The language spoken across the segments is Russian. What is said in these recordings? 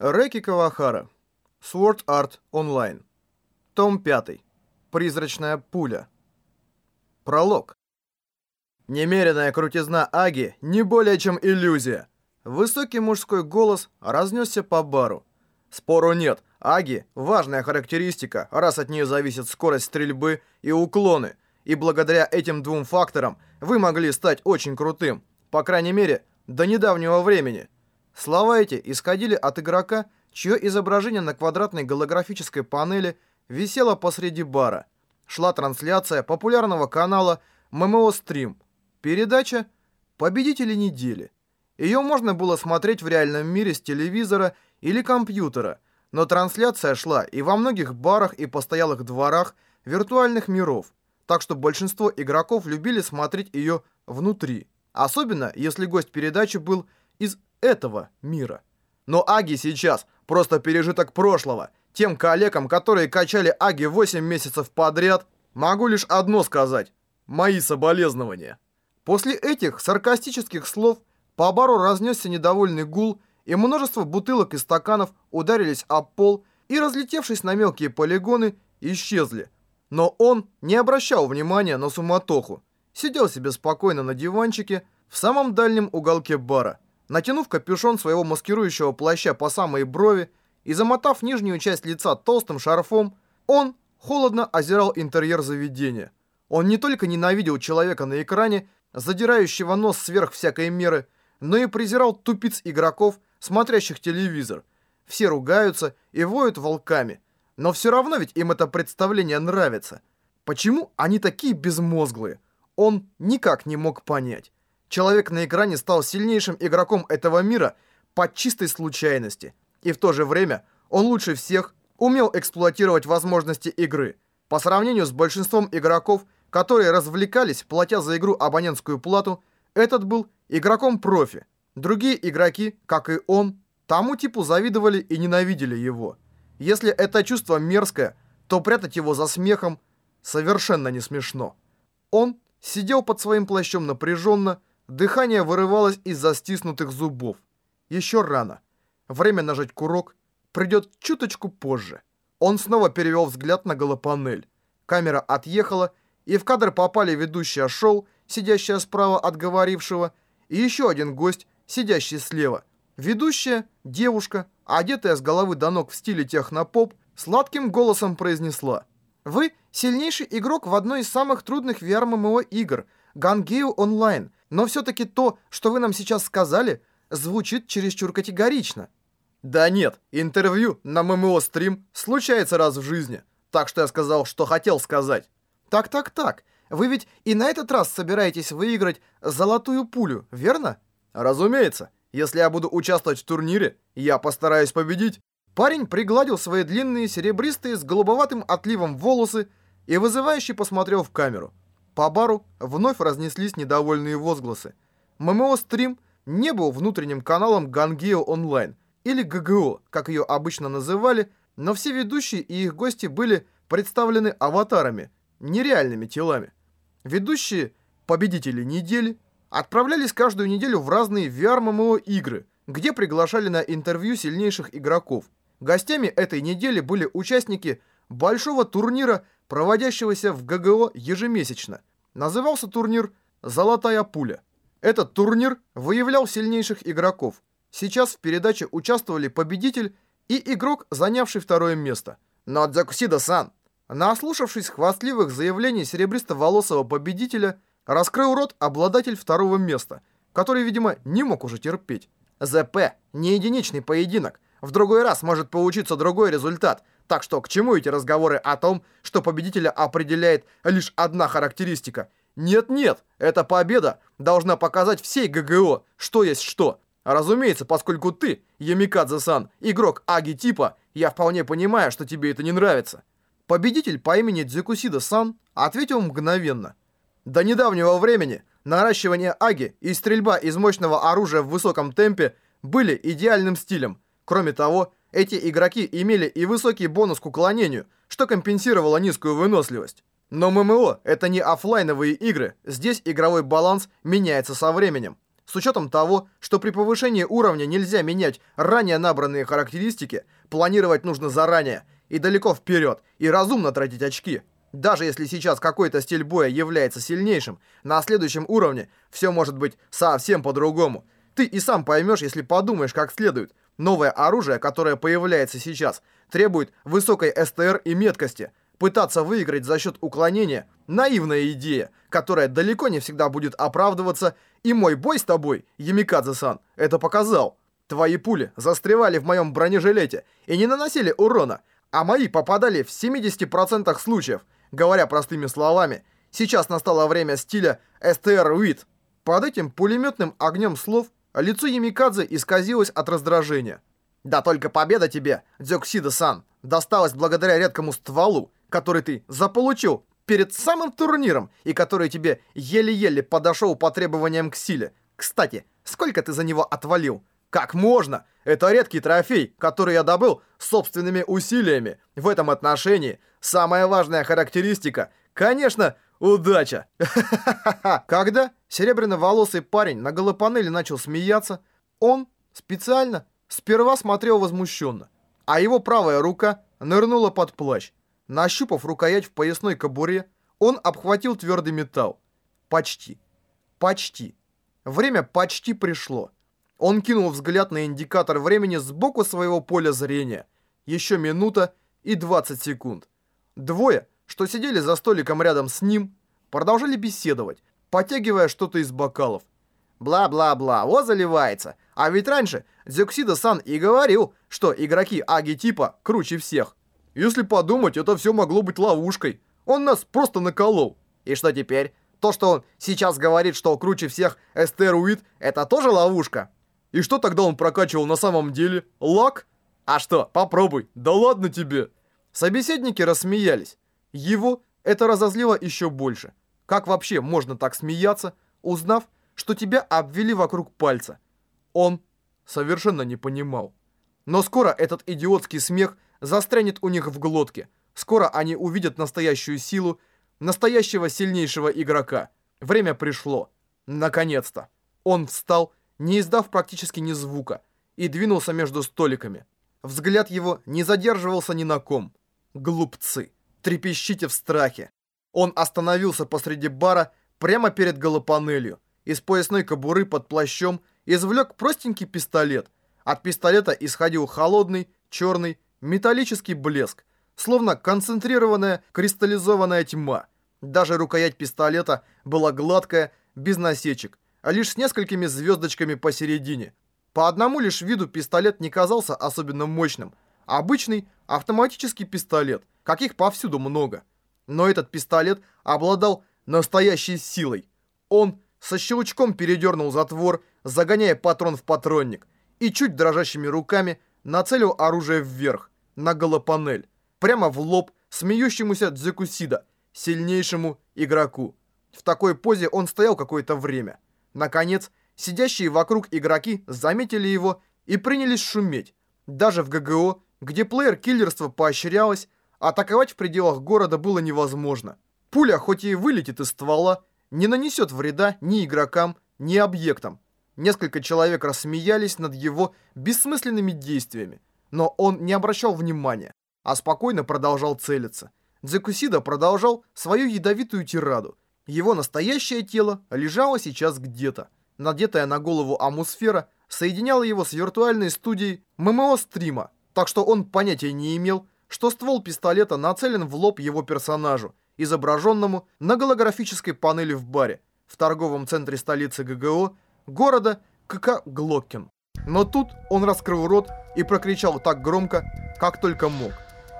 Рэки Кавахара. Sword Art Online. Том 5. Призрачная пуля. Пролог. Немеренная крутизна Аги не более чем иллюзия. Высокий мужской голос разнесся по бару. Спору нет, Аги – важная характеристика, раз от нее зависит скорость стрельбы и уклоны. И благодаря этим двум факторам вы могли стать очень крутым. По крайней мере, до недавнего времени. Слова эти исходили от игрока, чье изображение на квадратной голографической панели висело посреди бара. Шла трансляция популярного канала MMO Stream. Передача «Победители недели». Ее можно было смотреть в реальном мире с телевизора или компьютера, но трансляция шла и во многих барах и постоялых дворах виртуальных миров, так что большинство игроков любили смотреть ее внутри. Особенно, если гость передачи был из этого мира. Но Аги сейчас просто пережиток прошлого. Тем коллегам, которые качали Аги 8 месяцев подряд, могу лишь одно сказать. Мои соболезнования. После этих саркастических слов по бару разнесся недовольный гул, и множество бутылок и стаканов ударились об пол и, разлетевшись на мелкие полигоны, исчезли. Но он не обращал внимания на суматоху. Сидел себе спокойно на диванчике в самом дальнем уголке бара. Натянув капюшон своего маскирующего плаща по самой брови и замотав нижнюю часть лица толстым шарфом, он холодно озирал интерьер заведения. Он не только ненавидел человека на экране, задирающего нос сверх всякой меры, но и презирал тупиц игроков, смотрящих телевизор. Все ругаются и воют волками, но все равно ведь им это представление нравится. Почему они такие безмозглые? Он никак не мог понять. Человек на экране стал сильнейшим игроком этого мира по чистой случайности. И в то же время он лучше всех умел эксплуатировать возможности игры. По сравнению с большинством игроков, которые развлекались, платя за игру абонентскую плату, этот был игроком профи. Другие игроки, как и он, тому типу завидовали и ненавидели его. Если это чувство мерзкое, то прятать его за смехом совершенно не смешно. Он сидел под своим плащом напряженно, Дыхание вырывалось из-за стиснутых зубов. Еще рано. Время нажать курок придет чуточку позже. Он снова перевел взгляд на голопанель. Камера отъехала, и в кадр попали ведущая шоу, сидящая справа от говорившего, и еще один гость, сидящий слева. Ведущая, девушка, одетая с головы до ног в стиле технопоп, сладким голосом произнесла. «Вы сильнейший игрок в одной из самых трудных VR-MMO игр, Гангео Онлайн. Но все-таки то, что вы нам сейчас сказали, звучит чересчур категорично. Да нет, интервью на ММО-стрим случается раз в жизни. Так что я сказал, что хотел сказать. Так-так-так, вы ведь и на этот раз собираетесь выиграть золотую пулю, верно? Разумеется. Если я буду участвовать в турнире, я постараюсь победить. Парень пригладил свои длинные серебристые с голубоватым отливом волосы и вызывающе посмотрел в камеру. По бару вновь разнеслись недовольные возгласы. ММО-стрим не был внутренним каналом Гангео Онлайн, или ГГО, как ее обычно называли, но все ведущие и их гости были представлены аватарами, нереальными телами. Ведущие, победители недели, отправлялись каждую неделю в разные VR-ММО игры, где приглашали на интервью сильнейших игроков. Гостями этой недели были участники большого турнира, проводящегося в ГГО ежемесячно. Назывался турнир «Золотая пуля». Этот турнир выявлял сильнейших игроков. Сейчас в передаче участвовали победитель и игрок, занявший второе место. Но Дзякусида-сан, наслушавшись хвастливых заявлений серебристо-волосого победителя, раскрыл рот обладатель второго места, который, видимо, не мог уже терпеть. ЗП – не единичный поединок. В другой раз может получиться другой результат – так что к чему эти разговоры о том, что победителя определяет лишь одна характеристика? Нет-нет, эта победа должна показать всей ГГО, что есть что. Разумеется, поскольку ты, Ямикадзе-сан, игрок Аги типа, я вполне понимаю, что тебе это не нравится. Победитель по имени Дзюкусида-сан ответил мгновенно. До недавнего времени наращивание Аги и стрельба из мощного оружия в высоком темпе были идеальным стилем. Кроме того, эти игроки имели и высокий бонус к уклонению, что компенсировало низкую выносливость. Но ММО — это не офлайновые игры, здесь игровой баланс меняется со временем. С учетом того, что при повышении уровня нельзя менять ранее набранные характеристики, планировать нужно заранее и далеко вперед, и разумно тратить очки. Даже если сейчас какой-то стиль боя является сильнейшим, на следующем уровне все может быть совсем по-другому. Ты и сам поймешь, если подумаешь как следует. Новое оружие, которое появляется сейчас, требует высокой СТР и меткости. Пытаться выиграть за счет уклонения – наивная идея, которая далеко не всегда будет оправдываться, и мой бой с тобой, Ямикадзе-сан, это показал. Твои пули застревали в моем бронежилете и не наносили урона, а мои попадали в 70% случаев. Говоря простыми словами, сейчас настало время стиля STR Wit. Под этим пулеметным огнем слов лицо Ямикадзе исказилось от раздражения. Да только победа тебе, Дзёксида-сан, досталась благодаря редкому стволу, который ты заполучил перед самым турниром и который тебе еле-еле подошел по требованиям к силе. Кстати, сколько ты за него отвалил? Как можно? Это редкий трофей, который я добыл собственными усилиями. В этом отношении самая важная характеристика, конечно, удача. Когда серебряно-волосый парень на голопанели начал смеяться, он специально сперва смотрел возмущенно, а его правая рука нырнула под плащ. Нащупав рукоять в поясной кобуре, он обхватил твердый металл. Почти. Почти. Время почти пришло. Он кинул взгляд на индикатор времени сбоку своего поля зрения. Еще минута и 20 секунд. Двое, что сидели за столиком рядом с ним, продолжали беседовать, потягивая что-то из бокалов. Бла-бла-бла, о заливается. А ведь раньше Зюксида-сан и говорил, что игроки Аги типа круче всех. Если подумать, это все могло быть ловушкой. Он нас просто наколол. И что теперь? То, что он сейчас говорит, что круче всех Эстеруит, это тоже ловушка? И что тогда он прокачивал на самом деле? Лак? А что, попробуй. Да ладно тебе. Собеседники рассмеялись. Его это разозлило еще больше. Как вообще можно так смеяться, узнав, что тебя обвели вокруг пальца? Он совершенно не понимал. Но скоро этот идиотский смех – застрянет у них в глотке. Скоро они увидят настоящую силу, настоящего сильнейшего игрока. Время пришло. Наконец-то. Он встал, не издав практически ни звука, и двинулся между столиками. Взгляд его не задерживался ни на ком. Глупцы. Трепещите в страхе. Он остановился посреди бара, прямо перед голопанелью. Из поясной кобуры под плащом извлек простенький пистолет. От пистолета исходил холодный, черный, Металлический блеск, словно концентрированная кристаллизованная тьма. Даже рукоять пистолета была гладкая, без насечек, а лишь с несколькими звездочками посередине. По одному лишь виду пистолет не казался особенно мощным. Обычный автоматический пистолет, каких повсюду много. Но этот пистолет обладал настоящей силой. Он со щелчком передернул затвор, загоняя патрон в патронник, и чуть дрожащими руками нацелил оружие вверх, на голопанель, прямо в лоб смеющемуся Дзекусида, сильнейшему игроку. В такой позе он стоял какое-то время. Наконец, сидящие вокруг игроки заметили его и принялись шуметь. Даже в ГГО, где плеер-киллерство поощрялось, атаковать в пределах города было невозможно. Пуля, хоть и вылетит из ствола, не нанесет вреда ни игрокам, ни объектам. Несколько человек рассмеялись над его бессмысленными действиями, но он не обращал внимания, а спокойно продолжал целиться. Дзекусида продолжал свою ядовитую тираду. Его настоящее тело лежало сейчас где-то. Надетая на голову амусфера соединяла его с виртуальной студией ММО-стрима, так что он понятия не имел, что ствол пистолета нацелен в лоб его персонажу, изображенному на голографической панели в баре в торговом центре столицы ГГО города КК Глоккин. Но тут он раскрыл рот и прокричал так громко, как только мог.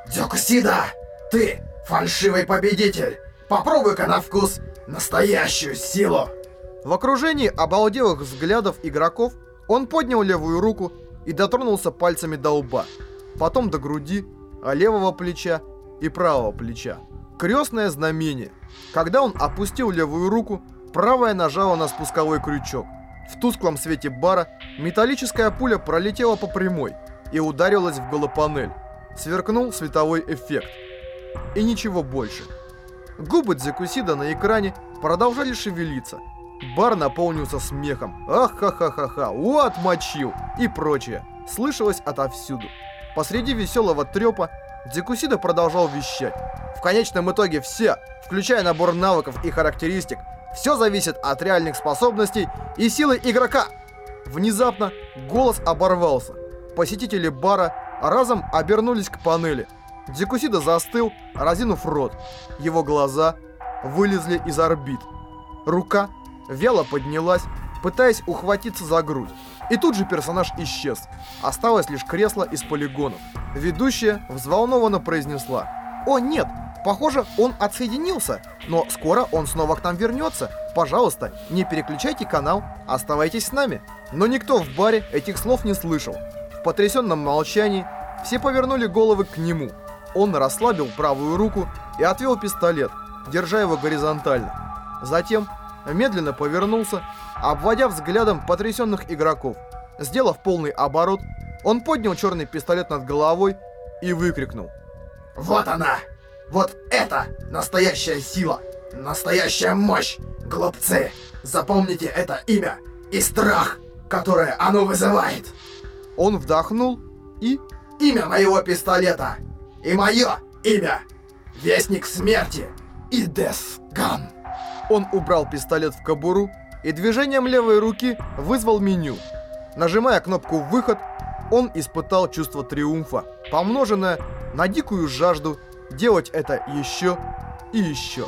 «Дзюкусида, ты фальшивый победитель! Попробуй-ка на вкус настоящую силу!» В окружении обалделых взглядов игроков он поднял левую руку и дотронулся пальцами до лба, потом до груди, а левого плеча и правого плеча. Крестное знамение. Когда он опустил левую руку, правая нажала на спусковой крючок. В тусклом свете бара металлическая пуля пролетела по прямой и ударилась в голопанель. Сверкнул световой эффект. И ничего больше. Губы Дзекусида на экране продолжали шевелиться. Бар наполнился смехом. Ах-ха-ха-ха-ха, вот мочил и прочее. Слышалось отовсюду. Посреди веселого трепа Дикусида продолжал вещать. В конечном итоге все, включая набор навыков и характеристик, все зависит от реальных способностей и силы игрока. Внезапно голос оборвался. Посетители бара разом обернулись к панели. Дикусида застыл, разинув рот. Его глаза вылезли из орбит. Рука вяло поднялась, пытаясь ухватиться за грудь. И тут же персонаж исчез. Осталось лишь кресло из полигонов. Ведущая взволнованно произнесла. «О, нет! Похоже, он отсоединился, но скоро он снова к нам вернется. Пожалуйста, не переключайте канал, оставайтесь с нами». Но никто в баре этих слов не слышал. В потрясенном молчании все повернули головы к нему. Он расслабил правую руку и отвел пистолет, держа его горизонтально. Затем медленно повернулся, обводя взглядом потрясенных игроков. Сделав полный оборот, он поднял черный пистолет над головой и выкрикнул. «Вот она! Вот это настоящая сила! Настоящая мощь! Глупцы! Запомните это имя и страх, которое оно вызывает!» Он вдохнул и... «Имя моего пистолета! И мое имя! Вестник смерти! Идесган!» Он убрал пистолет в кобуру и движением левой руки вызвал меню. Нажимая кнопку «Выход», он испытал чувство триумфа, помноженное на дикую жажду делать это еще и еще.